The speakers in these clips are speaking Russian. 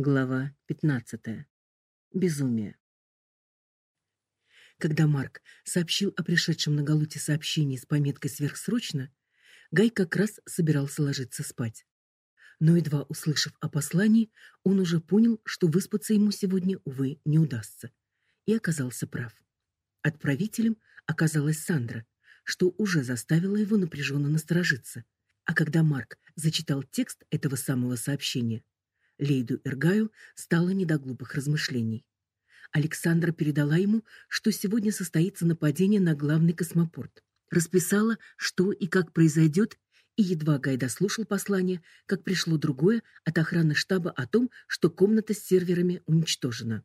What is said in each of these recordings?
Глава 15. Безумие. Когда Марк сообщил о пришедшем на Галуте сообщении с пометкой «Сверхсрочно», Гай как раз собирался ложиться спать. Но едва услышав о послании, он уже понял, что выспаться ему сегодня, увы, не удастся. И оказался прав. Отправителем оказалась Сандра, что уже заставило его напряженно насторожиться. А когда Марк зачитал текст этого самого сообщения, Лейду Эргаю стало не до глупых размышлений. Александра передала ему, что сегодня состоится нападение на главный космопорт. Расписала, что и как произойдет, и едва Гай дослушал послание, как пришло другое от охраны штаба о том, что комната с серверами уничтожена.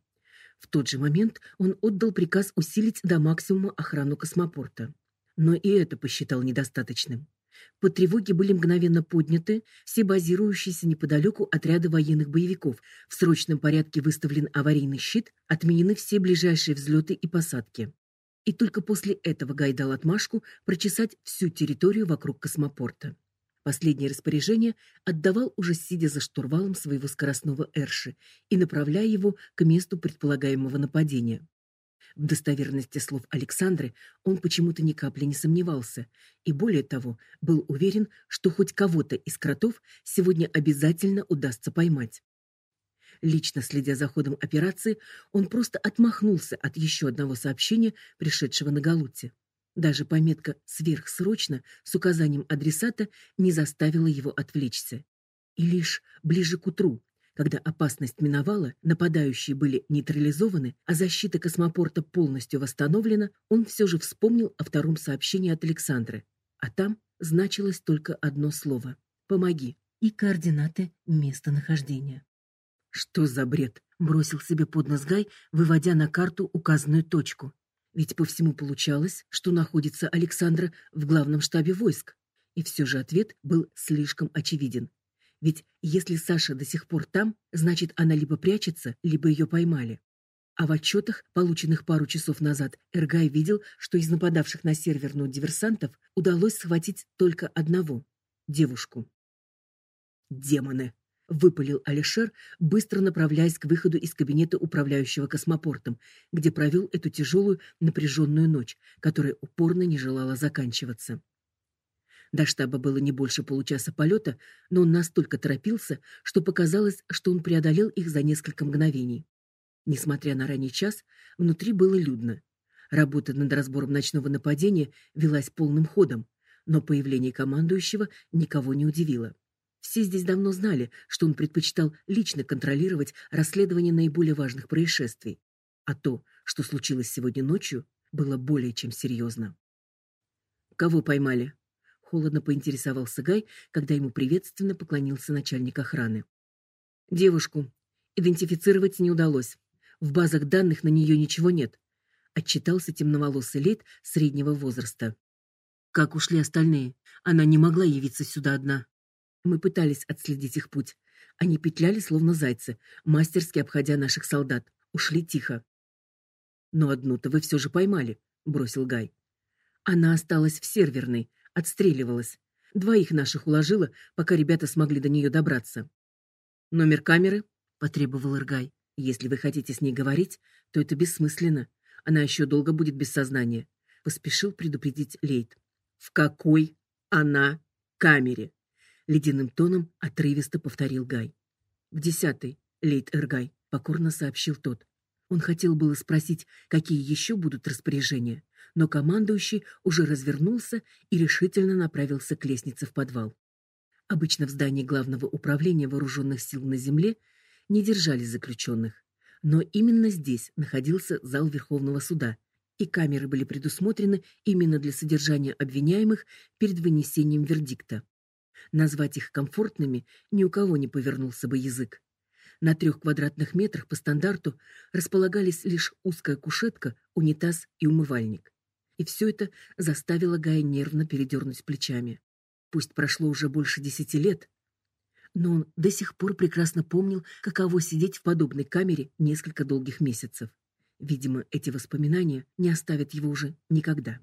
В тот же момент он отдал приказ усилить до максимума охрану космопорта. Но и это посчитал недостаточным. По тревоге были мгновенно подняты все базирующиеся неподалеку отряды военных боевиков. В срочном порядке выставлен аварийный щит, отменены все ближайшие взлеты и посадки. И только после этого Гай дал отмашку прочесать всю территорию вокруг космопорта. Последнее распоряжение отдавал уже сидя за штурвалом своего скоростного Эрши и направляя его к месту предполагаемого нападения. В достоверности слов Александры он почему-то ни капли не сомневался, и более того, был уверен, что хоть кого-то из кротов сегодня обязательно удастся поймать. Лично следя за ходом операции, он просто отмахнулся от еще одного сообщения, пришедшего на Галуте. Даже пометка сверхсрочно с указанием адресата не заставила его отвлечься. И лишь ближе к утру, когда опасность миновала, нападающие были нейтрализованы, а защита космопорта полностью восстановлена, он все же вспомнил о втором сообщении от Александры. А там значилось только одно слово: помоги и координаты местонахождения. Что за бред? бросил себе под нос Гай, выводя на карту указанную точку. Ведь по всему получалось, что находится Александра в главном штабе войск. И все же ответ был слишком очевиден. Ведь если Саша до сих пор там, значит, она либо прячется, либо ее поймали. А в отчетах, полученных пару часов назад, Эргай видел, что из нападавших на серверную диверсантов удалось схватить только одного девушку. Демоны, выпалил Алишер, быстро направляясь к выходу из кабинета управляющего космопортом, где провел эту тяжелую напряженную ночь, которая упорно не желала заканчиваться. До штаба было не больше получаса полета, но он настолько торопился, что показалось, что он преодолел их за несколько мгновений. Несмотря на ранний час, внутри было людно. Работа над разбором ночного нападения велась полным ходом, но появление командующего никого не удивило. Все здесь давно знали, что он предпочитал лично контролировать расследование наиболее важных происшествий, а то, что случилось сегодня ночью, было более чем серьезно. Кого поймали? Холодно поинтересовался Гай, когда ему приветственно поклонился начальник охраны. Девушку идентифицировать не удалось. В базах данных на нее ничего нет, отчитался темноволосый лет среднего возраста. Как ушли остальные? Она не могла явиться сюда одна. Мы пытались отследить их путь. Они петляли словно зайцы, мастерски обходя наших солдат. Ушли тихо. Но одну-то вы все же поймали, бросил Гай. Она осталась в серверной, отстреливалась. Двоих наших уложила, пока ребята смогли до нее добраться. Номер камеры потребовал Иргай. Если вы хотите с ней говорить, то это бессмысленно. Она еще долго будет без сознания, поспешил предупредить Лейт. В какой она камере? ледяным тоном отрывисто повторил Гай. В десятой, Лейт Эргай, покорно сообщил тот. Он хотел было спросить, какие еще будут распоряжения, но командующий уже развернулся и решительно направился к лестнице в подвал. Обычно в здании главного управления вооруженных сил на земле не держали заключенных, но именно здесь находился зал Верховного суда, и камеры были предусмотрены именно для содержания обвиняемых перед вынесением вердикта. Назвать их комфортными ни у кого не повернулся бы язык. На трех квадратных метрах по стандарту располагались лишь узкая кушетка, унитаз и умывальник. И все это заставило Гая нервно передернуть плечами. Пусть прошло уже больше десяти лет, но он до сих пор прекрасно помнил, каково сидеть в подобной камере несколько долгих месяцев. Видимо, эти воспоминания не оставят его уже никогда.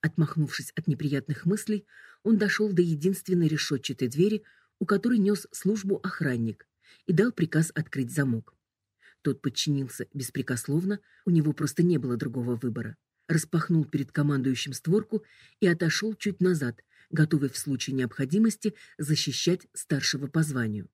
Отмахнувшись от неприятных мыслей, он дошел до единственной решетчатой двери, у которой нес службу охранник, и дал приказ открыть замок. Тот подчинился беспрекословно, у него просто не было другого выбора. Распахнул перед командующим створку и отошел чуть назад, готовый в случае необходимости защищать старшего по званию.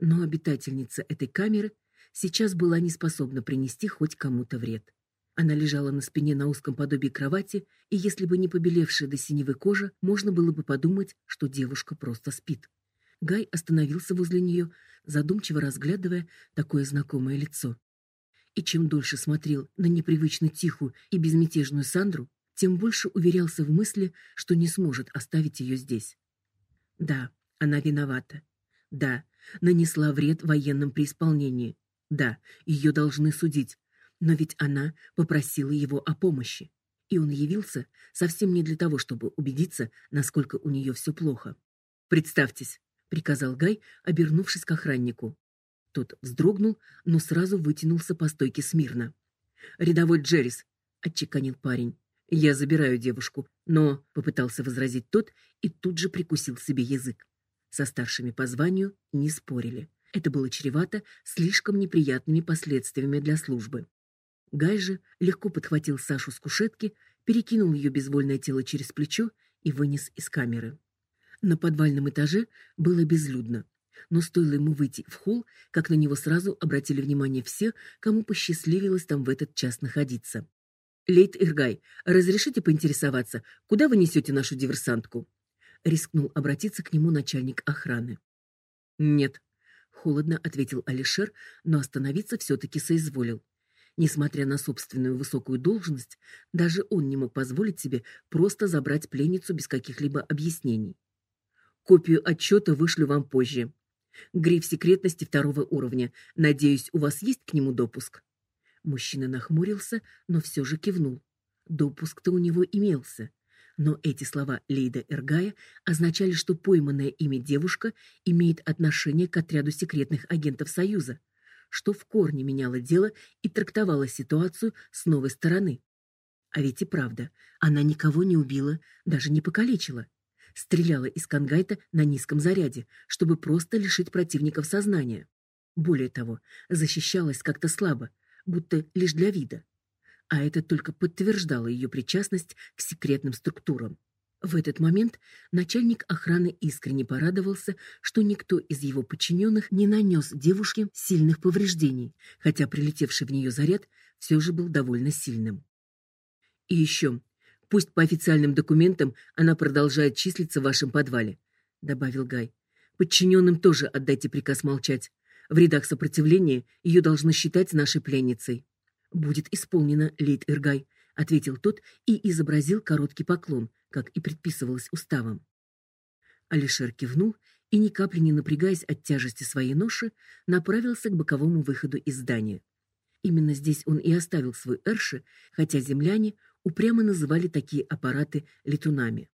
Но обитательница этой камеры сейчас была не способна принести хоть кому-то вред. Она лежала на спине на узком подобии кровати, и если бы не побелевшая до синевы кожа, можно было бы подумать, что девушка просто спит. Гай остановился возле нее, задумчиво разглядывая такое знакомое лицо. И чем дольше смотрел на непривычно тихую и безмятежную Сандру, тем больше уверялся в мысли, что не сможет оставить ее здесь. Да, она виновата. Да, нанесла вред военным при исполнении. Да, ее должны судить. Но ведь она попросила его о помощи. И он явился совсем не для того, чтобы убедиться, насколько у нее все плохо. Представьтесь, приказал Гай, обернувшись к охраннику. Тот вздрогнул, но сразу вытянулся по стойке смирно. Рядовой Джеррис, отчеканил парень. Я забираю девушку, но попытался возразить тот и тут же прикусил себе язык. Со старшими по званию не спорили. Это было чревато слишком неприятными последствиями для службы. Гай же легко подхватил Сашу с кушетки, перекинул ее безвольное тело через плечо и вынес из камеры. На подвальном этаже было безлюдно, но стоило ему выйти в холл, как на него сразу обратили внимание все, кому посчастливилось там в этот час находиться. Лейт Иргай, разрешите поинтересоваться, куда вы несете нашу диверсантку? рискнул обратиться к нему начальник охраны. Нет, холодно ответил Алишер, но остановиться все таки соизволил. Несмотря на собственную высокую должность, даже он не мог позволить себе просто забрать пленницу без каких-либо объяснений. Копию отчета вышлю вам позже. Гриф секретности второго уровня. Надеюсь, у вас есть к нему допуск. Мужчина нахмурился, но все же кивнул. Допуск-то у него имелся. Но эти слова Лейда Эргая означали, что пойманная ими девушка имеет отношение к отряду секретных агентов Союза, что в корне меняло дело и трактовало ситуацию с новой стороны. А ведь и правда, она никого не убила, даже не покалечила стреляла из кангайта на низком заряде, чтобы просто лишить противников сознания. Более того, защищалась как-то слабо, будто лишь для вида. А это только подтверждало ее причастность к секретным структурам. В этот момент начальник охраны искренне порадовался, что никто из его подчиненных не нанес девушке сильных повреждений, хотя прилетевший в нее заряд все же был довольно сильным. И еще Пусть по официальным документам она продолжает числиться в вашем подвале, добавил Гай. Подчиненным тоже отдайте приказ молчать. В рядах сопротивления ее должны считать нашей пленницей. Будет исполнено, лейт Иргай, ответил тот и изобразил короткий поклон, как и предписывалось уставом. Алишер кивнул и ни капли не напрягаясь от тяжести своей ноши, направился к боковому выходу из здания. Именно здесь он и оставил свой эрши, хотя земляне упрямо называли такие аппараты летунами.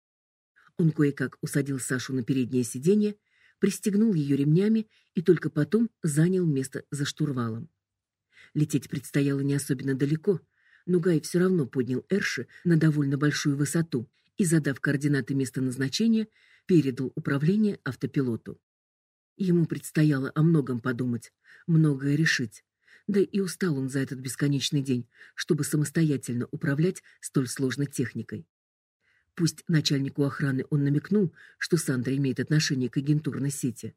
Он кое-как усадил Сашу на переднее сиденье, пристегнул ее ремнями и только потом занял место за штурвалом. Лететь предстояло не особенно далеко, но Гай все равно поднял Эрши на довольно большую высоту и, задав координаты места назначения, передал управление автопилоту. Ему предстояло о многом подумать, многое решить. Да и устал он за этот бесконечный день, чтобы самостоятельно управлять столь сложной техникой. Пусть начальнику охраны он намекнул, что Сандра имеет отношение к агентурной сети,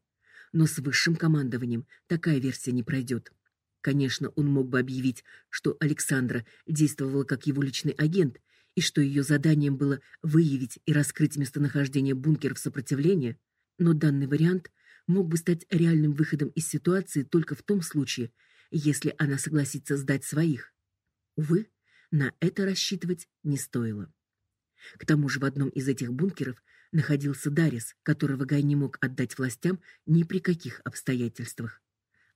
но с высшим командованием такая версия не пройдет. Конечно, он мог бы объявить, что Александра действовала как его личный агент и что ее заданием было выявить и раскрыть местонахождение бункеров сопротивления, но данный вариант мог бы стать реальным выходом из ситуации только в том случае, если она согласится сдать своих. Увы, на это рассчитывать не стоило. К тому же в одном из этих бункеров находился Дарис, которого Гай не мог отдать властям ни при каких обстоятельствах.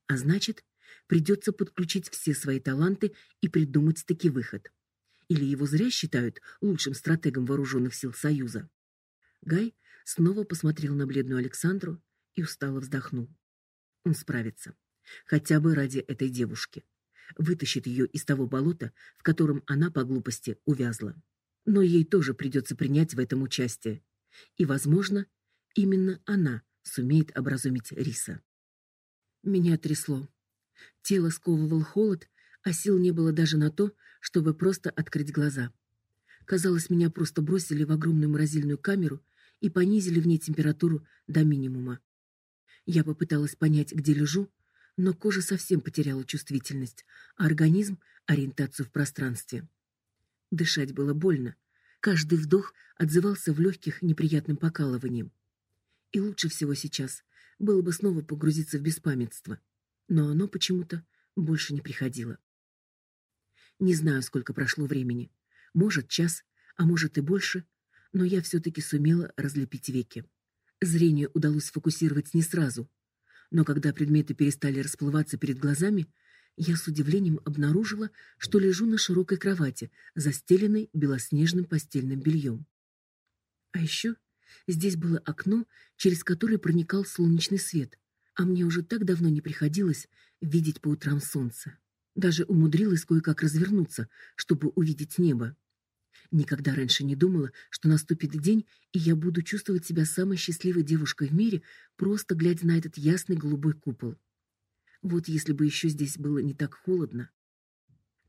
А значит, придется подключить все свои таланты и придумать таки выход. Или его зря считают лучшим стратегом вооруженных сил Союза. Гай снова посмотрел на бледную Александру и устало вздохнул. Он справится хотя бы ради этой девушки. Вытащит ее из того болота, в котором она по глупости увязла. Но ей тоже придется принять в этом участие. И, возможно, именно она сумеет образумить Риса. Меня трясло. Тело сковывал холод, а сил не было даже на то, чтобы просто открыть глаза. Казалось, меня просто бросили в огромную морозильную камеру и понизили в ней температуру до минимума. Я попыталась понять, где лежу, но кожа совсем потеряла чувствительность, а организм ориентацию в пространстве. Дышать было больно. Каждый вдох отзывался в легких неприятным покалыванием. И лучше всего сейчас было бы снова погрузиться в беспамятство, но оно почему-то больше не приходило. Не знаю, сколько прошло времени. Может, час, а может и больше, но я все таки сумела разлепить веки. Зрение удалось сфокусировать не сразу, но когда предметы перестали расплываться перед глазами, я с удивлением обнаружила, что лежу на широкой кровати, застеленной белоснежным постельным бельем. А еще здесь было окно, через которое проникал солнечный свет, а мне уже так давно не приходилось видеть по утрам солнце. Даже умудрилась кое-как развернуться, чтобы увидеть небо. Никогда раньше не думала, что наступит день, и я буду чувствовать себя самой счастливой девушкой в мире, просто глядя на этот ясный голубой купол. Вот если бы еще здесь было не так холодно.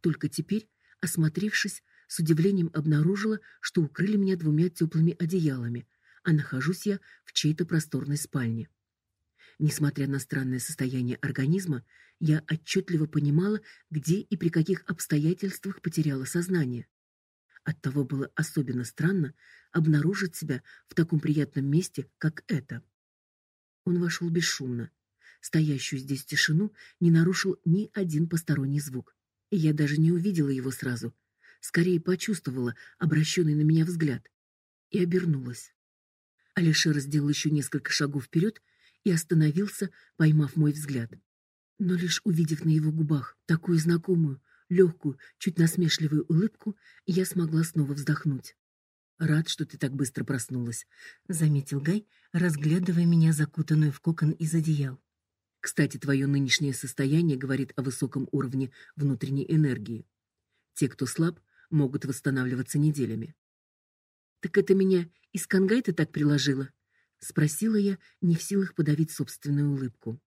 Только теперь, осмотревшись, с удивлением обнаружила, что укрыли меня двумя теплыми одеялами, а нахожусь я в чьей-то просторной спальне. Несмотря на странное состояние организма, я отчетливо понимала, где и при каких обстоятельствах потеряла сознание. Оттого было особенно странно обнаружить себя в таком приятном месте, как это. Он вошел бесшумно. Стоящую здесь тишину не нарушил ни один посторонний звук. И я даже не увидела его сразу, скорее почувствовала обращенный на меня взгляд и обернулась. Алишер сделал еще несколько шагов вперед и остановился, поймав мой взгляд. Но лишь увидев на его губах такую знакомую, легкую, чуть насмешливую улыбку, я смогла снова вздохнуть. Рад, что ты так быстро проснулась, заметил Гай, разглядывая меня закутанную в кокон из одеял. Кстати, твое нынешнее состояние говорит о высоком уровне внутренней энергии. Те, кто слаб, могут восстанавливаться неделями. Так это меня из Кангай ты так приложила? спросила я, не в силах подавить собственную улыбку.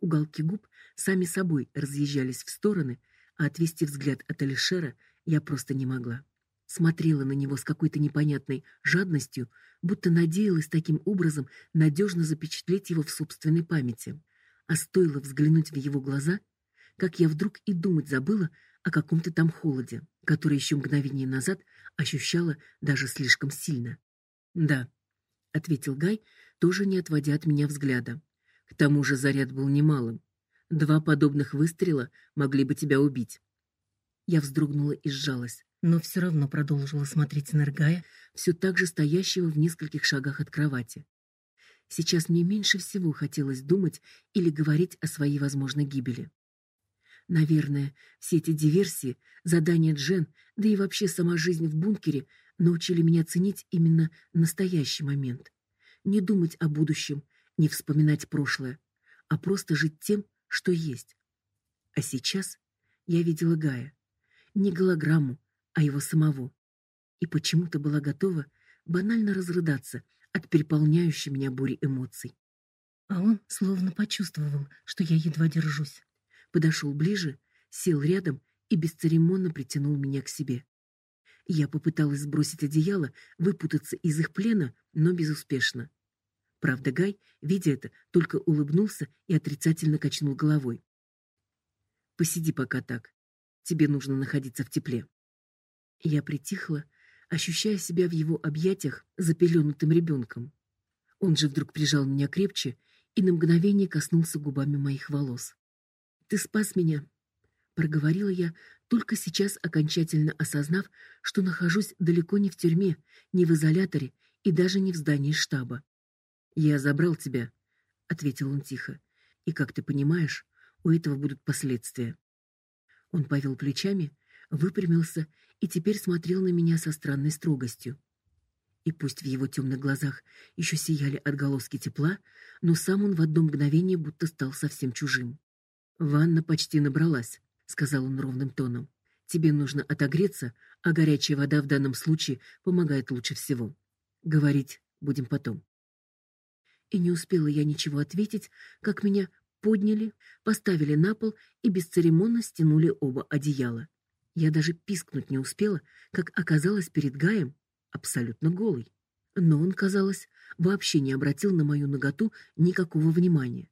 Уголки губ сами собой разъезжались в стороны, а отвести взгляд от Алишера я просто не могла. Смотрела на него с какой-то непонятной жадностью, будто надеялась таким образом надежно запечатлеть его в собственной памяти. А стоило взглянуть в его глаза, как я вдруг и думать забыла о каком-то там холоде, который еще мгновение назад ощущала даже слишком сильно. "Да", ответил Гай, тоже не отводя от меня взгляда. К тому же заряд был немалым. Два подобных выстрела могли бы тебя убить. Я вздрогнула и сжалась, но все равно продолжила смотреть на Ргая, все так же стоящего в нескольких шагах от кровати. Сейчас мне меньше всего хотелось думать или говорить о своей возможной гибели. Наверное, все эти диверсии, задания Джен, да и вообще сама жизнь в бункере научили меня ценить именно настоящий момент. Не думать о будущем, не вспоминать прошлое, а просто жить тем, что есть. А сейчас я видела Гая, не голограмму, а его самого, и почему-то была готова банально разрыдаться от переполняющей меня бури эмоций. А он словно почувствовал, что я едва держусь. Подошел ближе, сел рядом и бесцеремонно притянул меня к себе. Я попыталась сбросить одеяло, выпутаться из их плена, но безуспешно. Правда, Гай, видя это, только улыбнулся и отрицательно качнул головой. Посиди пока так. Тебе нужно находиться в тепле. Я притихла, ощущая себя в его объятиях запеленутым ребенком. Он же вдруг прижал меня крепче и на мгновение коснулся губами моих волос. Ты спас меня, проговорила я, только сейчас окончательно осознав, что нахожусь далеко не в тюрьме, не в изоляторе и даже не в здании штаба. Я забрал тебя, ответил он тихо. И как ты понимаешь, у этого будут последствия. Он повел плечами, выпрямился и теперь смотрел на меня со странной строгостью. И пусть в его темных глазах еще сияли отголоски тепла, но сам он в одно мгновение будто стал совсем чужим. Ванна почти набралась, сказал он ровным тоном. Тебе нужно отогреться, а горячая вода в данном случае помогает лучше всего. Говорить будем потом. И не успела я ничего ответить, как меня подняли, поставили на пол и бесцеремонно стянули оба одеяла. Я даже пискнуть не успела, как оказалась перед Гаем абсолютно голой. Но он, казалось, вообще не обратил на мою наготу никакого внимания.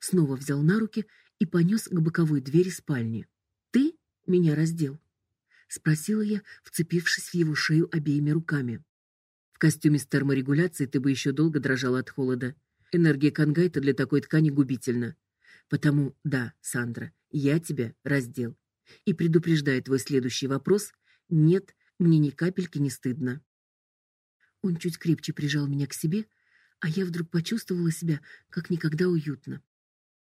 Снова взял на руки и понес к боковой двери спальни. «Ты меня раздел?» — спросила я, вцепившись в его шею обеими руками. «В костюме с терморегуляцией ты бы еще долго дрожала от холода. Энергия Кангайта для такой ткани губительна. Потому, да, Сандра, я тебя раздел. И предупреждаю твой следующий вопрос, нет, мне ни капельки не стыдно». Он чуть крепче прижал меня к себе, а я вдруг почувствовала себя как никогда уютно.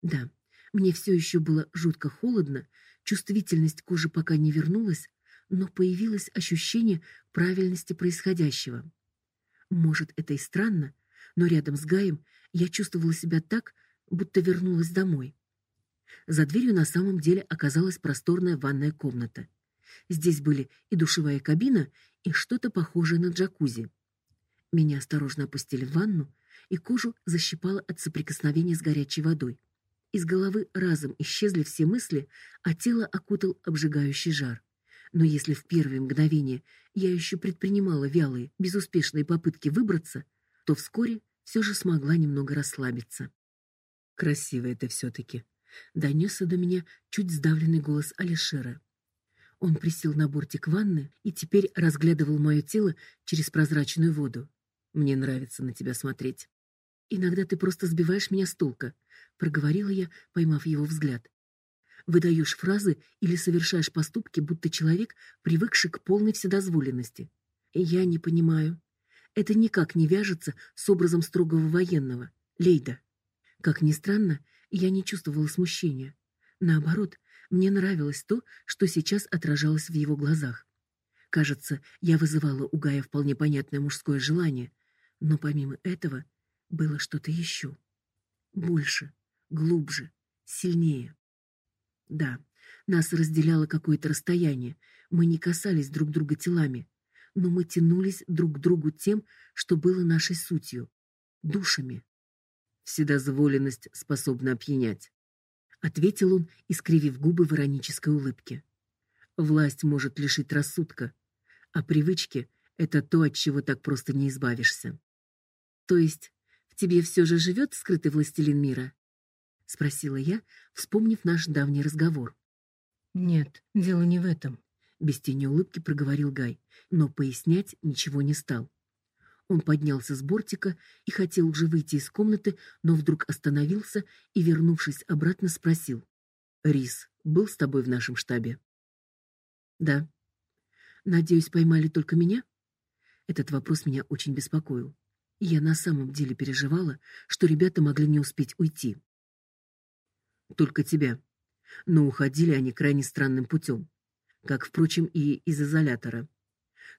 Да, мне все еще было жутко холодно, чувствительность кожи пока не вернулась, но появилось ощущение правильности происходящего. Может, это и странно, но рядом с Гаем я чувствовала себя так, будто вернулась домой. За дверью на самом деле оказалась просторная ванная комната. Здесь были и душевая кабина, и что-то похожее на джакузи. Меня осторожно опустили в ванну, и кожу защипало от соприкосновения с горячей водой. Из головы разом исчезли все мысли, а тело окутал обжигающий жар. Но если в первые мгновения я еще предпринимала вялые, безуспешные попытки выбраться, то вскоре все же смогла немного расслабиться. Красиво это все таки донесся до меня чуть сдавленный голос Алишера. Он присел на бортик ванны и теперь разглядывал мое тело через прозрачную воду. Мне нравится на тебя смотреть. Иногда ты просто сбиваешь меня с толка, проговорила я, поймав его взгляд. Выдаешь фразы или совершаешь поступки, будто человек, привыкший к полной вседозволенности. Я не понимаю. Это никак не вяжется с образом строгого военного. Лейда. Как ни странно, я не чувствовала смущения. Наоборот, мне нравилось то, что сейчас отражалось в его глазах. Кажется, я вызывала у Гая вполне понятное мужское желание, но помимо этого было что-то еще. Больше, глубже, сильнее. Да, нас разделяло какое-то расстояние. Мы не касались друг друга телами, но мы тянулись друг к другу тем, что было нашей сутью душами. Вседозволенность способна опьянять, ответил он, искривив губы в иронической улыбке. Власть может лишить рассудка, а привычки это то, от чего так просто не избавишься. То есть в тебе все же живет скрытый властелин мира? Спросила я, вспомнив наш давний разговор. Нет, дело не в этом, без тени улыбки проговорил Гай, но пояснять ничего не стал. Он поднялся с бортика и хотел уже выйти из комнаты, но вдруг остановился и, вернувшись обратно, спросил: "Рис был с тобой в нашем штабе?" "Да. Надеюсь, поймали только меня?" Этот вопрос меня очень беспокоил. Я на самом деле переживала, что ребята могли не успеть уйти. Только тебя. Но уходили они крайне странным путем, как, впрочем, и из изолятора.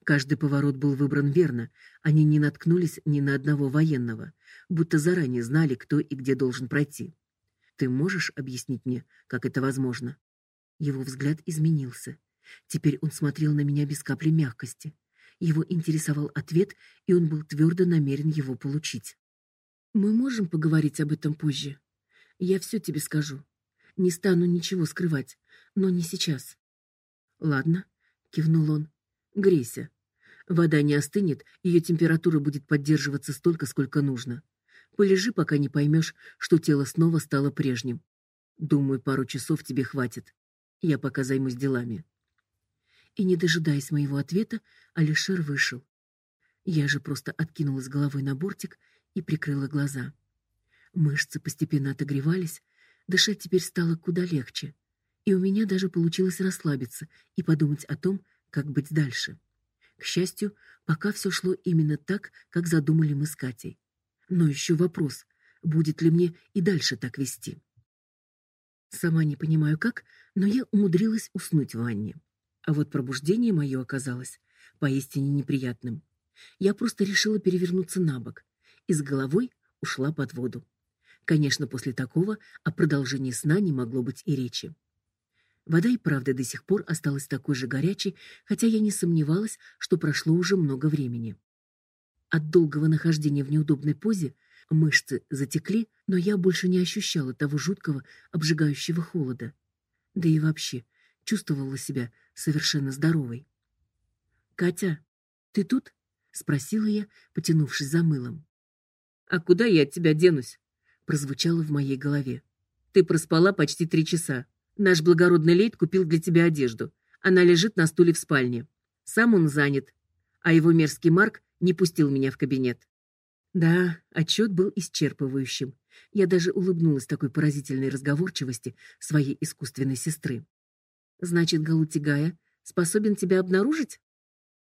Каждый поворот был выбран верно, они не наткнулись ни на одного военного, будто заранее знали, кто и где должен пройти. Ты можешь объяснить мне, как это возможно? Его взгляд изменился. Теперь он смотрел на меня без капли мягкости. Его интересовал ответ, и он был твердо намерен его получить. Мы можем поговорить об этом позже. Я все тебе скажу. Не стану ничего скрывать, но не сейчас. Ладно, кивнул он. Грейся. Вода не остынет, ее температура будет поддерживаться столько, сколько нужно. Полежи, пока не поймешь, что тело снова стало прежним. Думаю, пару часов тебе хватит. Я пока займусь делами. И не дожидаясь моего ответа, Алишер вышел. Я же просто откинулась головой на бортик и прикрыла глаза. Мышцы постепенно отогревались, дышать теперь стало куда легче, и у меня даже получилось расслабиться и подумать о том, как быть дальше. К счастью, пока все шло именно так, как задумали мы с Катей. Но еще вопрос, будет ли мне и дальше так вести. Сама не понимаю как, но я умудрилась уснуть в ванне. А вот пробуждение мое оказалось поистине неприятным. Я просто решила перевернуться на бок и с головой ушла под воду. Конечно, после такого о продолжении сна не могло быть и речи. Вода и правда до сих пор осталась такой же горячей, хотя я не сомневалась, что прошло уже много времени. От долгого нахождения в неудобной позе Мышцы затекли, но я больше не ощущала того жуткого, обжигающего холода. Да и вообще чувствовала себя совершенно здоровой. Катя, ты тут? спросила я, потянувшись за мылом. А куда я от тебя денусь? Прозвучало в моей голове. Ты проспала почти три часа. Наш благородный лейд купил для тебя одежду. Она лежит на стуле в спальне. Сам он занят, а его мерзкий Марк не пустил меня в кабинет. Да, отчет был исчерпывающим. Я даже улыбнулась такой поразительной разговорчивости своей искусственной сестры. Значит, Галутигая способен тебя обнаружить?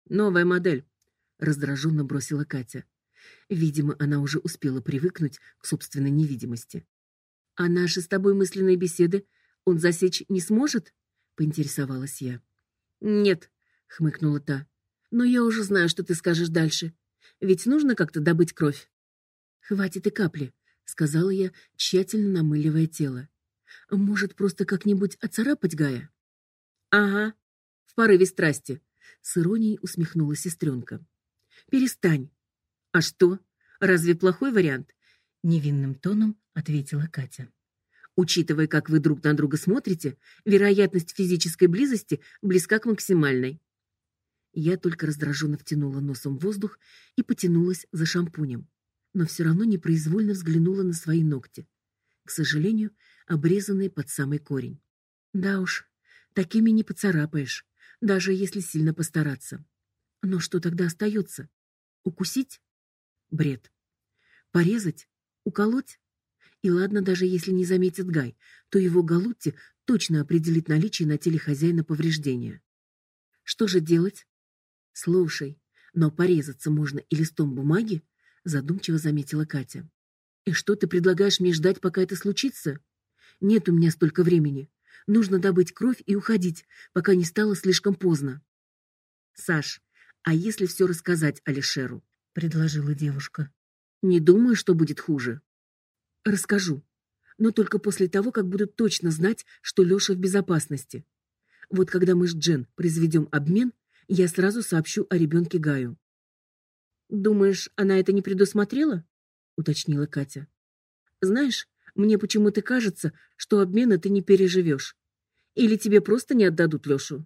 Новая модель, раздраженно бросила Катя. Видимо, она уже успела привыкнуть к собственной невидимости. А наши с тобой мысленные беседы он засечь не сможет? поинтересовалась я. Нет, хмыкнула та. Но я уже знаю, что ты скажешь дальше. Ведь нужно как-то добыть кровь. Хватит и капли, сказала я, тщательно намыливая тело. Может, просто как-нибудь оцарапать Гая? Ага. В порыве страсти, с иронией усмехнулась сестренка. Перестань. А что? Разве плохой вариант? невинным тоном ответила Катя. Учитывая, как вы друг на друга смотрите, вероятность физической близости близка к максимальной. Я только раздраженно втянула носом воздух и потянулась за шампунем, но все равно непроизвольно взглянула на свои ногти, к сожалению, обрезанные под самый корень. Да уж, такими не поцарапаешь, даже если сильно постараться. Но что тогда остается? Укусить? Бред. Порезать? Уколоть? И ладно, даже если не заметит Гай, то его Галутти точно определит наличие на теле хозяина повреждения. Что же делать? Слушай, но порезаться можно и листом бумаги, задумчиво заметила Катя. И что ты предлагаешь мне ждать, пока это случится? Нет у меня столько времени. Нужно добыть кровь и уходить, пока не стало слишком поздно. Саш, а если все рассказать Алишеру? Предложила девушка. Не думаю, что будет хуже. Расскажу, но только после того, как буду точно знать, что Лёша в безопасности. Вот когда мы с Джен произведем обмен, я сразу сообщу о ребенке Гаю. Думаешь, она это не предусмотрела? уточнила Катя. Знаешь, мне почему-то кажется, что обмена ты не переживешь. Или тебе просто не отдадут Лёшу.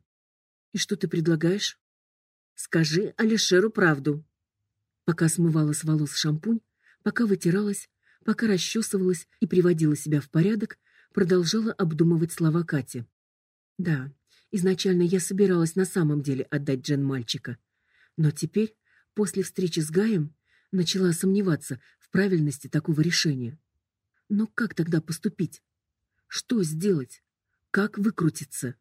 И что ты предлагаешь? Скажи Алишеру правду. Пока смывала с волос шампунь, пока вытиралась, пока расчесывалась и приводила себя в порядок, продолжала обдумывать слова Кати. Да, Изначально я собиралась на самом деле отдать Джен мальчика, но теперь, после встречи с Гаем, начала сомневаться в правильности такого решения. Но как тогда поступить? Что сделать? Как выкрутиться?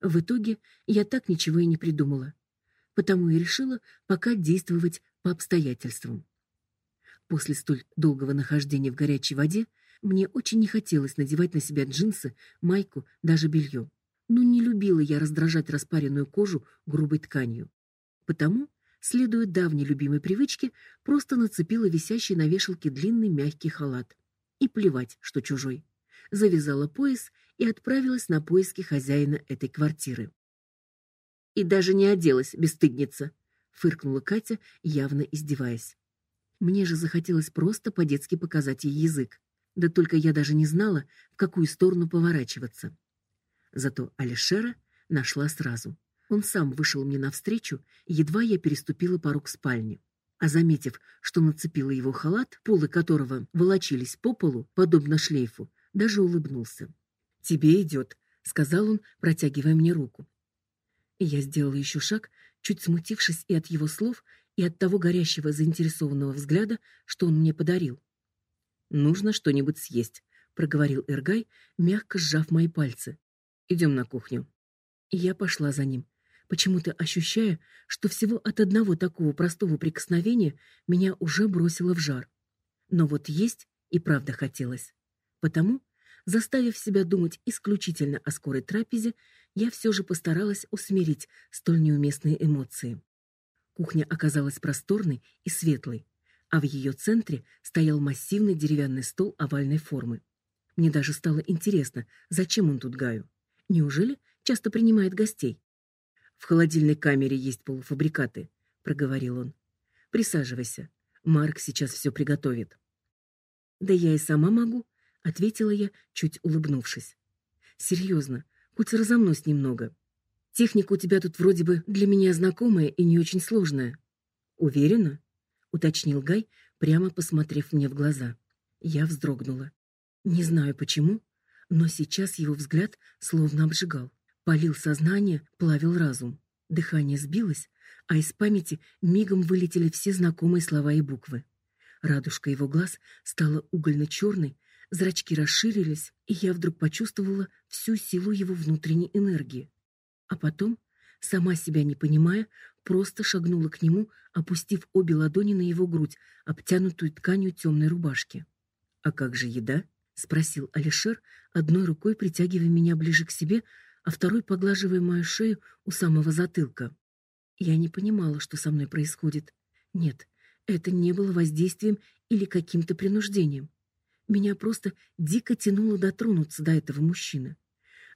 В итоге я так ничего и не придумала, потому и решила пока действовать по обстоятельствам. После столь долгого нахождения в горячей воде мне очень не хотелось надевать на себя джинсы, майку, даже белье. Но не любила я раздражать распаренную кожу грубой тканью. Потому, следуя давней любимой привычке, просто нацепила висящий на вешалке длинный мягкий халат. И плевать, что чужой. Завязала пояс и отправилась на поиски хозяина этой квартиры. И даже не оделась, бесстыдница, фыркнула Катя, явно издеваясь. Мне же захотелось просто по-детски показать ей язык. Да только я даже не знала, в какую сторону поворачиваться. Зато Алишера нашла сразу. Он сам вышел мне навстречу, едва я переступила порог спальни. А заметив, что нацепила его халат, полы которого волочились по полу, подобно шлейфу, даже улыбнулся. «Тебе идет», — сказал он, протягивая мне руку. И я сделала еще шаг, чуть смутившись и от его слов, и от того горящего заинтересованного взгляда, что он мне подарил. «Нужно что-нибудь съесть», — проговорил Эргай, мягко сжав мои пальцы. Идем на кухню. И я пошла за ним, почему-то ощущая, что всего от одного такого простого прикосновения меня уже бросило в жар. Но вот есть и правда хотелось. Потому, заставив себя думать исключительно о скорой трапезе, я все же постаралась усмирить столь неуместные эмоции. Кухня оказалась просторной и светлой, а в ее центре стоял массивный деревянный стол овальной формы. Мне даже стало интересно, зачем он тут Гаю. Неужели часто принимает гостей? В холодильной камере есть полуфабрикаты, проговорил он. Присаживайся. Марк сейчас все приготовит. Да я и сама могу, ответила я, чуть улыбнувшись. Серьезно, хоть разомнусь немного. Техника у тебя тут вроде бы для меня знакомая и не очень сложная. Уверена? уточнил Гай, прямо посмотрев мне в глаза. Я вздрогнула. Не знаю почему, но сейчас его взгляд словно обжигал, полил сознание, плавил разум. Дыхание сбилось, а из памяти мигом вылетели все знакомые слова и буквы. Радужка его глаз стала угольно-черной, зрачки расширились, и я вдруг почувствовала всю силу его внутренней энергии. А потом, сама себя не понимая, просто шагнула к нему, опустив обе ладони на его грудь, обтянутую тканью темной рубашки. «А как же еда?» — спросил Алишер, одной рукой притягивая меня ближе к себе, а второй поглаживая мою шею у самого затылка. Я не понимала, что со мной происходит. Нет, это не было воздействием или каким-то принуждением. Меня просто дико тянуло дотронуться до этого мужчины.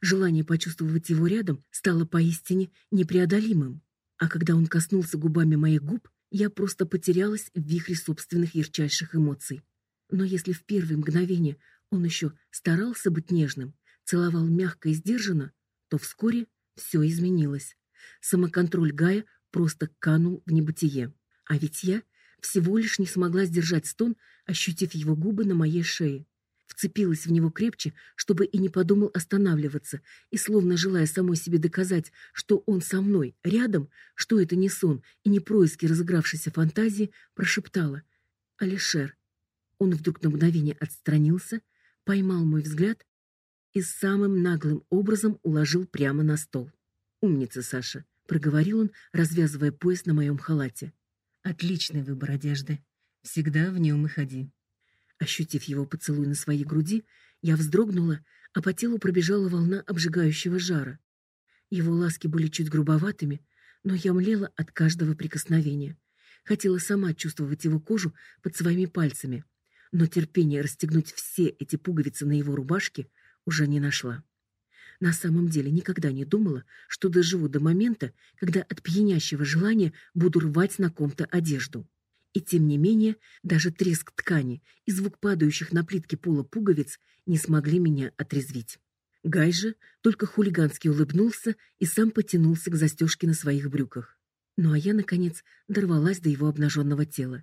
Желание почувствовать его рядом стало поистине непреодолимым. А когда он коснулся губами моих губ, я просто потерялась в вихре собственных ярчайших эмоций. Но если в первые мгновения он еще старался быть нежным, целовал мягко и сдержанно, то вскоре все изменилось. Самоконтроль Гая просто канул в небытие. А ведь я всего лишь не смогла сдержать стон, ощутив его губы на моей шее. Вцепилась в него крепче, чтобы и не подумал останавливаться, и словно желая самой себе доказать, что он со мной, рядом, что это не сон и не происки разыгравшейся фантазии, прошептала: "Алишер". Он вдруг на мгновение отстранился, поймал мой взгляд и самым наглым образом уложил прямо на стол. Умница, Саша, проговорил он, развязывая пояс на моем халате. Отличный выбор одежды. Всегда в нем и ходи. Ощутив его поцелуй на своей груди, я вздрогнула, а по телу пробежала волна обжигающего жара. Его ласки были чуть грубоватыми, но я млела от каждого прикосновения. Хотела сама чувствовать его кожу под своими пальцами, но терпения расстегнуть все эти пуговицы на его рубашке уже не нашла. На самом деле никогда не думала, что доживу до момента, когда от пьянящего желания буду рвать на ком-то одежду. И тем не менее, даже треск ткани и звук падающих на плитки пола пуговиц не смогли меня отрезвить. Гай же только хулигански улыбнулся и сам потянулся к застежке на своих брюках. Ну а я наконец дорвалась до его обнаженного тела,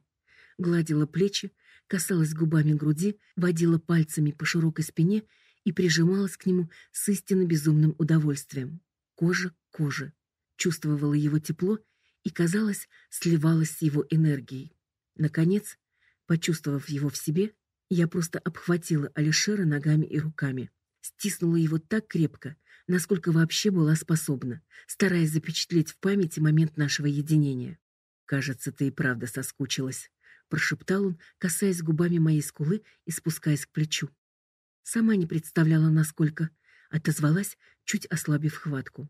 гладила плечи, касалась губами груди, водила пальцами по широкой спине и прижималась к нему с истинно безумным удовольствием. Кожа к коже. Чувствовала его тепло и, казалось, сливалась с его энергией. Наконец, почувствовав его в себе, я просто обхватила Алишера ногами и руками, стиснула его так крепко, насколько вообще была способна, стараясь запечатлеть в памяти момент нашего единения. Кажется, ты и правда соскучилась, прошептал он, касаясь губами моей скулы и спускаясь к плечу. Сама не представляла, насколько, отозвалась, чуть ослабив хватку.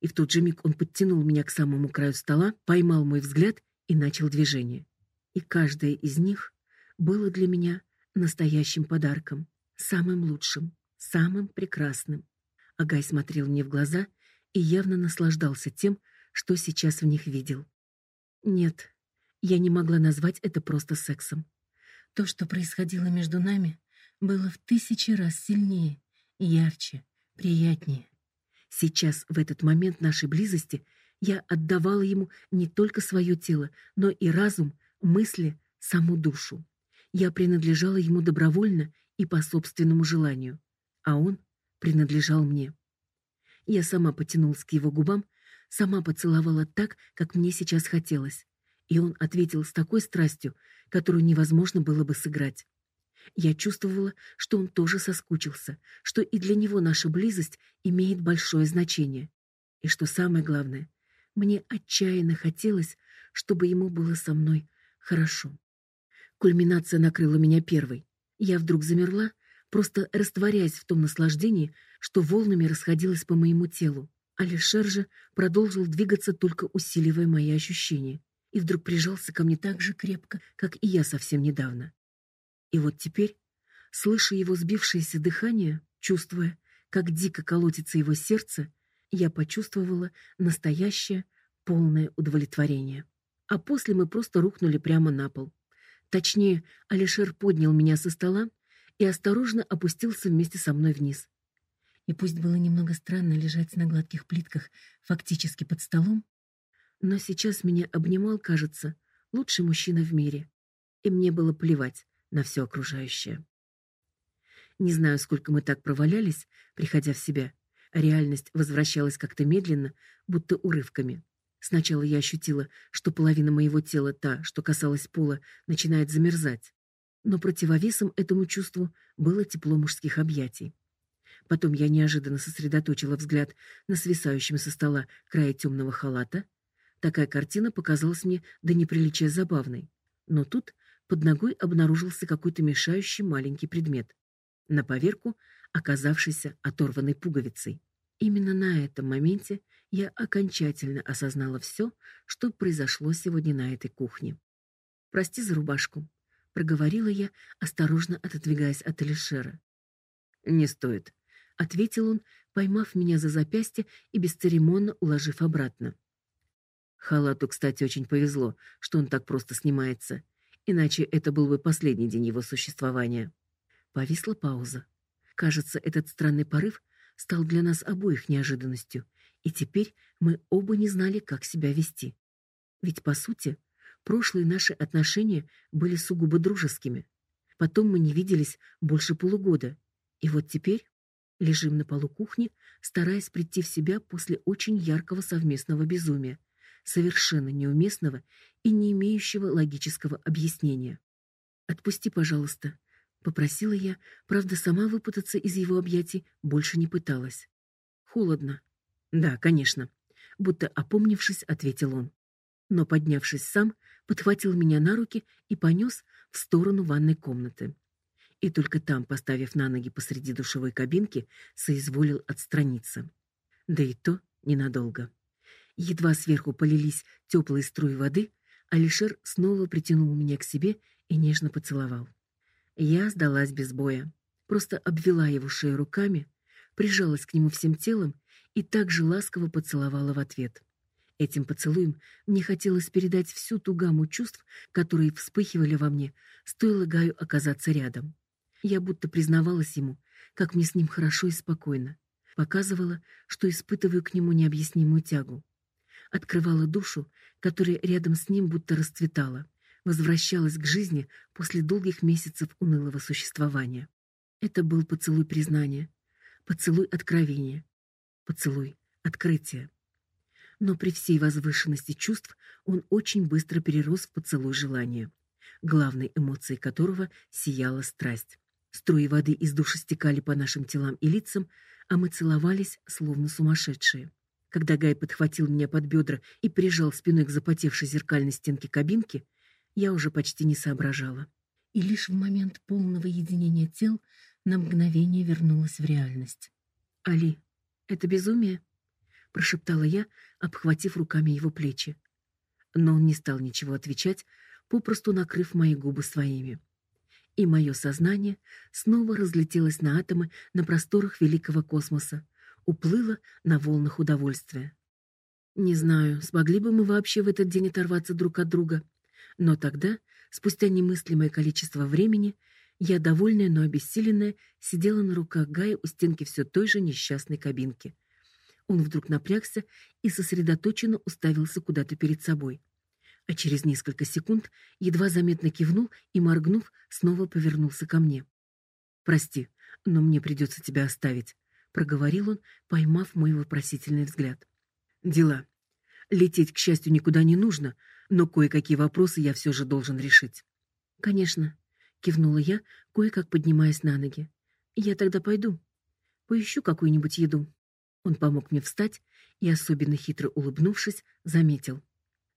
И в тот же миг он подтянул меня к самому краю стола, поймал мой взгляд и начал движение. И каждое из них было для меня настоящим подарком, самым лучшим, самым прекрасным. Агай смотрел мне в глаза и явно наслаждался тем, что сейчас в них видел. Нет, я не могла назвать это просто сексом. То, что происходило между нами, было в тысячи раз сильнее, ярче, приятнее. Сейчас, в этот момент нашей близости, я отдавала ему не только свое тело, но и разум, мысли, саму душу. Я принадлежала ему добровольно и по собственному желанию, а он принадлежал мне. Я сама потянулась к его губам, сама поцеловала так, как мне сейчас хотелось, и он ответил с такой страстью, которую невозможно было бы сыграть. Я чувствовала, что он тоже соскучился, что и для него наша близость имеет большое значение. И что самое главное, мне отчаянно хотелось, чтобы ему было со мной хорошо. Кульминация накрыла меня первой. Я вдруг замерла, просто растворяясь в том наслаждении, что волнами расходилось по моему телу. Алишер же продолжил двигаться, только усиливая мои ощущения, и вдруг прижался ко мне так же крепко, как и я совсем недавно. И вот теперь, слыша его сбившееся дыхание, чувствуя, как дико колотится его сердце, я почувствовала настоящее полное удовлетворение. А после мы просто рухнули прямо на пол. Точнее, Алишер поднял меня со стола и осторожно опустился вместе со мной вниз. И пусть было немного странно лежать на гладких плитках, фактически под столом, но сейчас меня обнимал, кажется, лучший мужчина в мире, и мне было плевать на все окружающее. Не знаю, сколько мы так провалялись, приходя в себя. Реальность возвращалась как-то медленно, будто урывками. Сначала я ощутила, что половина моего тела, та, что касалась пола, начинает замерзать. Но противовесом этому чувству было тепло мужских объятий. Потом я неожиданно сосредоточила взгляд на свисающем со стола крае темного халата. Такая картина показалась мне до неприличия забавной. Но тут под ногой обнаружился какой-то мешающий маленький предмет. На поверку оказавшийся оторванной пуговицей. Именно на этом моменте я окончательно осознала все, что произошло сегодня на этой кухне. Прости за рубашку, проговорила я, осторожно отодвигаясь от Алишера. Не стоит, ответил он, поймав меня за запястье и бесцеремонно уложив обратно. Халату, кстати, очень повезло, что он так просто снимается, иначе это был бы последний день его существования. Повисла пауза. Кажется, этот странный порыв стал для нас обоих неожиданностью, и теперь мы оба не знали, как себя вести. Ведь по сути, прошлые наши отношения были сугубо дружескими. Потом мы не виделись больше полугода. И вот теперь лежим на полу кухни, стараясь прийти в себя после очень яркого совместного безумия, совершенно неуместного и не имеющего логического объяснения. Отпусти, пожалуйста, попросила я, правда, сама выпутаться из его объятий больше не пыталась. Холодно. Да, конечно, будто опомнившись, ответил он. Но поднявшись сам, подхватил меня на руки и понес в сторону ванной комнаты. И только там, поставив на ноги посреди душевой кабинки, соизволил отстраниться. Да и то ненадолго. Едва сверху полились теплые струи воды, Алишер снова притянул меня к себе и нежно поцеловал. Я сдалась без боя, просто обвела его шею руками, прижалась к нему всем телом и так же ласково поцеловала в ответ. Этим поцелуем мне хотелось передать всю ту гамму чувств, которые вспыхивали во мне, стоило Гаю оказаться рядом. Я будто признавалась ему, как мне с ним хорошо и спокойно, показывала, что испытываю к нему необъяснимую тягу, открывала душу, которая рядом с ним будто расцветала возвращалась к жизни после долгих месяцев унылого существования. Это был поцелуй признания, поцелуй откровения, поцелуй открытия. Но при всей возвышенности чувств он очень быстро перерос в поцелуй желания, главной эмоцией которого сияла страсть. Струи воды из души стекали по нашим телам и лицам, а мы целовались, словно сумасшедшие. Когда Гай подхватил меня под бедра и прижал спиной к запотевшей зеркальной стенке кабинки, я уже почти не соображала. И лишь в момент полного единения тел на мгновение вернулась в реальность. «Али, это безумие?» — прошептала я, обхватив руками его плечи. Но он не стал ничего отвечать, попросту накрыв мои губы своими. И мое сознание снова разлетелось на атомы на просторах великого космоса, уплыло на волнах удовольствия. Не знаю, смогли бы мы вообще в этот день оторваться друг от друга — но тогда, спустя немыслимое количество времени, я, довольная, но обессиленная, сидела на руках Гая у стенки все той же несчастной кабинки. Он вдруг напрягся и сосредоточенно уставился куда-то перед собой. А через несколько секунд едва заметно кивнул и, моргнув, снова повернулся ко мне. «Прости, но мне придется тебя оставить», — проговорил он, поймав мой вопросительный взгляд. «Дела. Лететь, к счастью, никуда не нужно, но кое-какие вопросы я все же должен решить. Конечно, кивнула я, кое-как поднимаясь на ноги. Я тогда пойду. Поищу какую-нибудь еду. Он помог мне встать и особенно хитро улыбнувшись, заметил: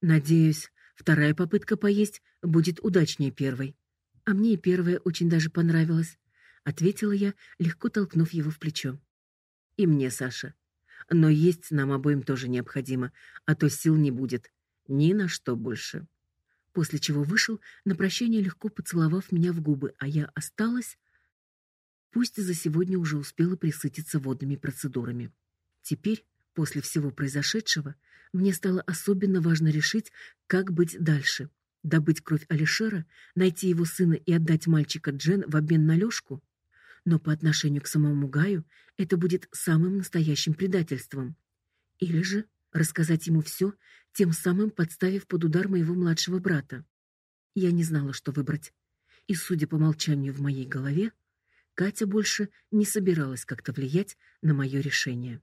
"Надеюсь, вторая попытка поесть будет удачнее первой". А мне и первая очень даже понравилась, ответила я, легко толкнув его в плечо. И мне, Саша. Но есть нам обоим тоже необходимо, а то сил не будет ни на что больше. После чего вышел, на прощание легко поцеловав меня в губы, а я осталась, пусть за сегодня уже успела присытиться водными процедурами. Теперь, после всего произошедшего, мне стало особенно важно решить, как быть дальше. Добыть кровь Алишера, найти его сына и отдать мальчика Джен в обмен на Лёшку? Но по отношению к самому Гаю это будет самым настоящим предательством. Или же рассказать ему все, тем самым подставив под удар моего младшего брата. Я не знала, что выбрать. И, судя по молчанию в моей голове, Катя больше не собиралась как-то влиять на мое решение.